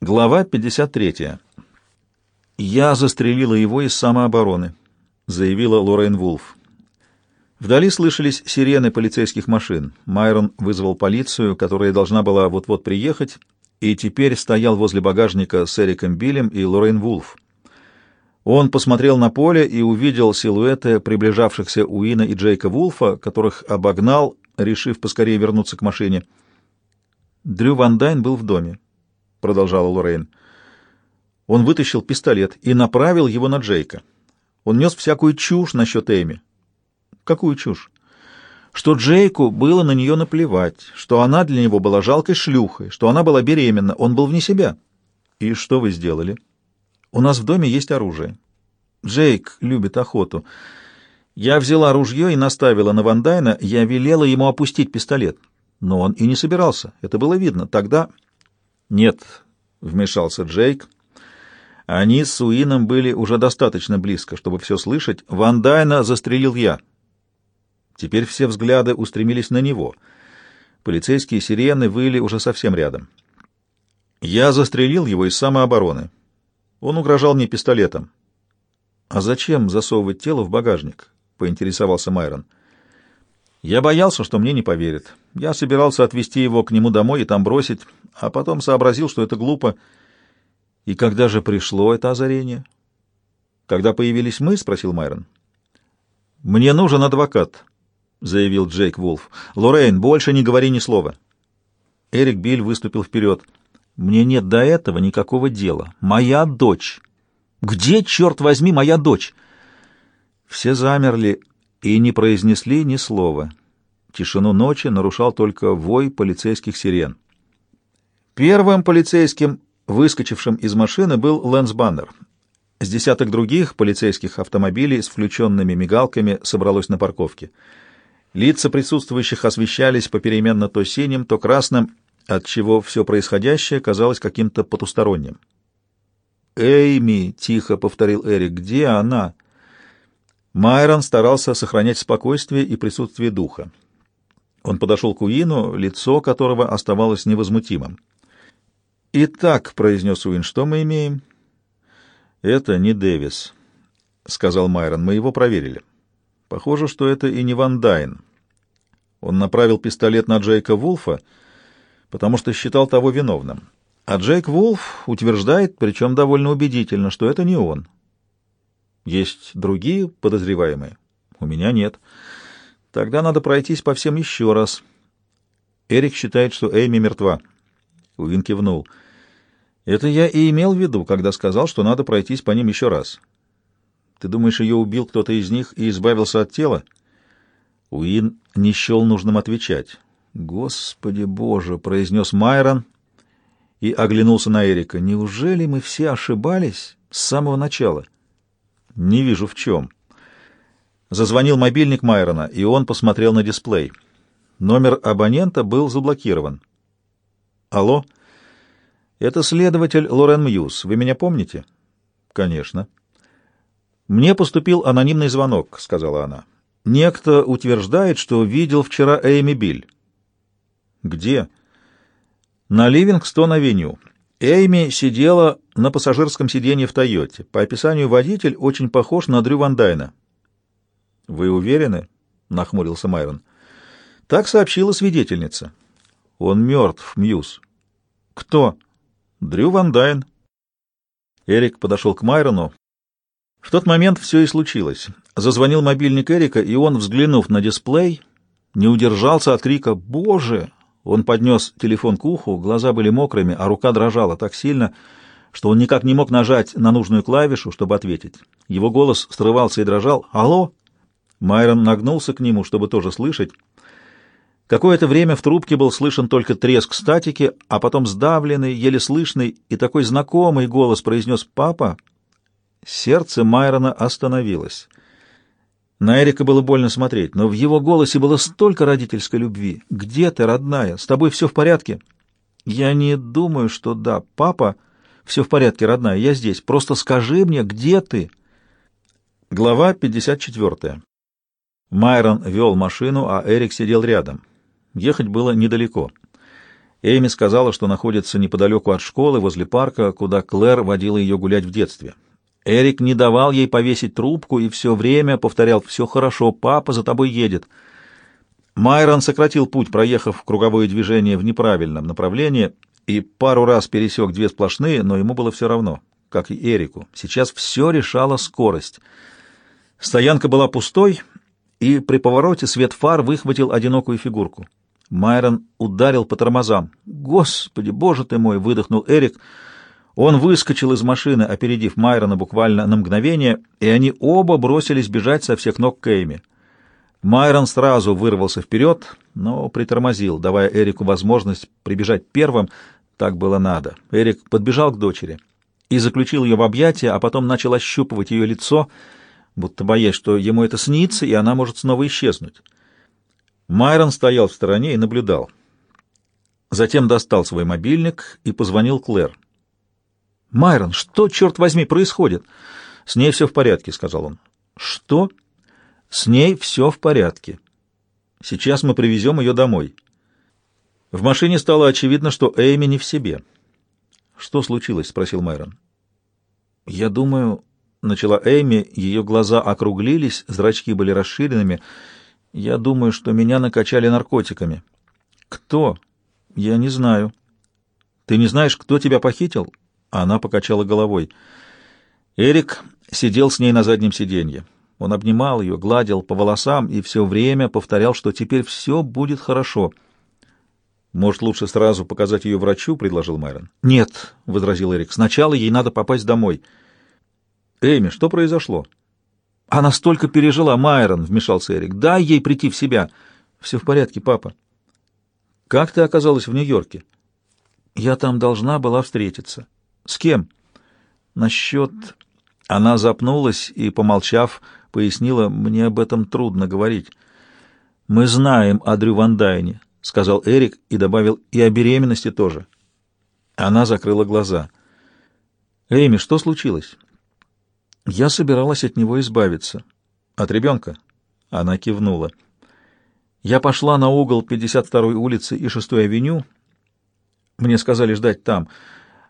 Глава 53. «Я застрелила его из самообороны», — заявила Лорен Вулф. Вдали слышались сирены полицейских машин. Майрон вызвал полицию, которая должна была вот-вот приехать, и теперь стоял возле багажника с Эриком Биллем и Лорен Вулф. Он посмотрел на поле и увидел силуэты приближавшихся Уина и Джейка Вулфа, которых обогнал, решив поскорее вернуться к машине. Дрю Ван Дайн был в доме. — продолжала Лоррейн. Он вытащил пистолет и направил его на Джейка. Он нес всякую чушь насчет Эми. Какую чушь? Что Джейку было на нее наплевать, что она для него была жалкой шлюхой, что она была беременна, он был вне себя. И что вы сделали? У нас в доме есть оружие. Джейк любит охоту. Я взяла ружье и наставила на Ван Дайна, я велела ему опустить пистолет. Но он и не собирался, это было видно. Тогда... «Нет», — вмешался Джейк. Они с Уином были уже достаточно близко, чтобы все слышать. Ван Дайна застрелил я. Теперь все взгляды устремились на него. Полицейские сирены выли уже совсем рядом. Я застрелил его из самообороны. Он угрожал мне пистолетом. «А зачем засовывать тело в багажник?» — поинтересовался Майрон. Я боялся, что мне не поверят. Я собирался отвезти его к нему домой и там бросить, а потом сообразил, что это глупо. И когда же пришло это озарение? Когда появились мы, спросил Майрон. Мне нужен адвокат, заявил Джейк Вулф. Лоррейн, больше не говори ни слова. Эрик Биль выступил вперед. Мне нет до этого никакого дела. Моя дочь. Где, черт возьми, моя дочь? Все замерли и не произнесли ни слова. Тишину ночи нарушал только вой полицейских сирен. Первым полицейским, выскочившим из машины, был Лэнс Баннер. С десяток других полицейских автомобилей с включенными мигалками собралось на парковке. Лица присутствующих освещались попеременно то синим, то красным, отчего все происходящее казалось каким-то потусторонним. «Эйми!» — тихо повторил Эрик. «Где она?» Майрон старался сохранять спокойствие и присутствие духа. Он подошел к Уину, лицо которого оставалось невозмутимым. «Итак», — произнес Уин, — «что мы имеем?» «Это не Дэвис», — сказал Майрон. «Мы его проверили. Похоже, что это и не Ван Дайн. Он направил пистолет на Джейка Вулфа, потому что считал того виновным. А Джейк Вулф утверждает, причем довольно убедительно, что это не он. Есть другие подозреваемые? У меня нет. Тогда надо пройтись по всем еще раз. Эрик считает, что Эйми мертва. Уин кивнул. Это я и имел в виду, когда сказал, что надо пройтись по ним еще раз. Ты думаешь, ее убил кто-то из них и избавился от тела? Уин не счел нужным отвечать. «Господи Боже!» — произнес Майрон и оглянулся на Эрика. «Неужели мы все ошибались с самого начала?» Не вижу в чем. Зазвонил мобильник Майрона, и он посмотрел на дисплей. Номер абонента был заблокирован. Алло? Это следователь Лорен Мьюз. Вы меня помните? Конечно. Мне поступил анонимный звонок, сказала она. Некто утверждает, что видел вчера Эйми Биль. Где? На Ливингстон-авеню. Эйми сидела на пассажирском сиденье в «Тойоте». По описанию водитель очень похож на Дрю Ван Дайна. «Вы уверены?» — нахмурился Майрон. «Так сообщила свидетельница». «Он мертв, Мьюз». «Кто?» «Дрю Ван Дайн». Эрик подошел к Майрону. В тот момент все и случилось. Зазвонил мобильник Эрика, и он, взглянув на дисплей, не удержался от крика «Боже!» Он поднес телефон к уху, глаза были мокрыми, а рука дрожала так сильно, что он никак не мог нажать на нужную клавишу, чтобы ответить. Его голос срывался и дрожал. «Алло?» Майрон нагнулся к нему, чтобы тоже слышать. Какое-то время в трубке был слышен только треск статики, а потом сдавленный, еле слышный и такой знакомый голос произнес «Папа». Сердце Майрона остановилось. На Эрика было больно смотреть, но в его голосе было столько родительской любви. «Где ты, родная? С тобой все в порядке?» «Я не думаю, что да. Папа...» «Все в порядке, родная, я здесь. Просто скажи мне, где ты?» Глава 54. Майрон вел машину, а Эрик сидел рядом. Ехать было недалеко. Эйми сказала, что находится неподалеку от школы, возле парка, куда Клэр водила ее гулять в детстве. Эрик не давал ей повесить трубку и все время повторял «Все хорошо, папа за тобой едет». Майрон сократил путь, проехав круговое движение в неправильном направлении, и пару раз пересек две сплошные, но ему было все равно, как и Эрику. Сейчас все решала скорость. Стоянка была пустой, и при повороте свет фар выхватил одинокую фигурку. Майрон ударил по тормозам. «Господи, боже ты мой!» — выдохнул Эрик. Он выскочил из машины, опередив Майрона буквально на мгновение, и они оба бросились бежать со всех ног к Эйме. Майрон сразу вырвался вперед, но притормозил, давая Эрику возможность прибежать первым. Так было надо. Эрик подбежал к дочери и заключил ее в объятия, а потом начал ощупывать ее лицо, будто боясь, что ему это снится, и она может снова исчезнуть. Майрон стоял в стороне и наблюдал. Затем достал свой мобильник и позвонил Клэр. «Майрон, что, черт возьми, происходит?» «С ней все в порядке», — сказал он. «Что?» С ней все в порядке. Сейчас мы привезем ее домой. В машине стало очевидно, что Эйми не в себе. «Что случилось?» — спросил Майрон. «Я думаю...» — начала Эйми, ее глаза округлились, зрачки были расширенными. «Я думаю, что меня накачали наркотиками». «Кто?» «Я не знаю». «Ты не знаешь, кто тебя похитил?» Она покачала головой. Эрик сидел с ней на заднем сиденье. Он обнимал ее, гладил по волосам и все время повторял, что теперь все будет хорошо. «Может, лучше сразу показать ее врачу?» — предложил Майрон. «Нет», — возразил Эрик, — «сначала ей надо попасть домой». «Эми, что произошло?» «Она столько пережила, Майрон», — вмешался Эрик. «Дай ей прийти в себя». «Все в порядке, папа». «Как ты оказалась в Нью-Йорке?» «Я там должна была встретиться». «С кем?» «Насчет...» Она запнулась и, помолчав, пояснила, мне об этом трудно говорить. «Мы знаем о Дрю Ван Дайне», — сказал Эрик и добавил, — «и о беременности тоже». Она закрыла глаза. «Эми, что случилось?» «Я собиралась от него избавиться». «От ребенка?» Она кивнула. «Я пошла на угол 52-й улицы и 6-й авеню. Мне сказали ждать там.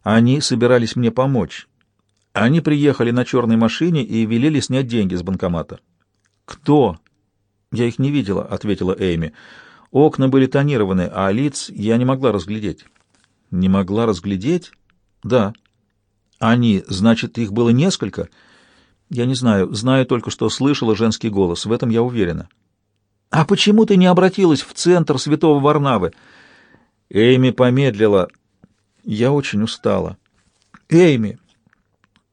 Они собирались мне помочь. Они приехали на черной машине и велели снять деньги с банкомата. «Кто?» «Я их не видела», — ответила Эйми. «Окна были тонированы, а лиц я не могла разглядеть». «Не могла разглядеть?» «Да». «Они, значит, их было несколько?» «Я не знаю. Знаю только, что слышала женский голос. В этом я уверена». «А почему ты не обратилась в центр святого Варнавы?» Эйми помедлила. «Я очень устала». «Эйми!»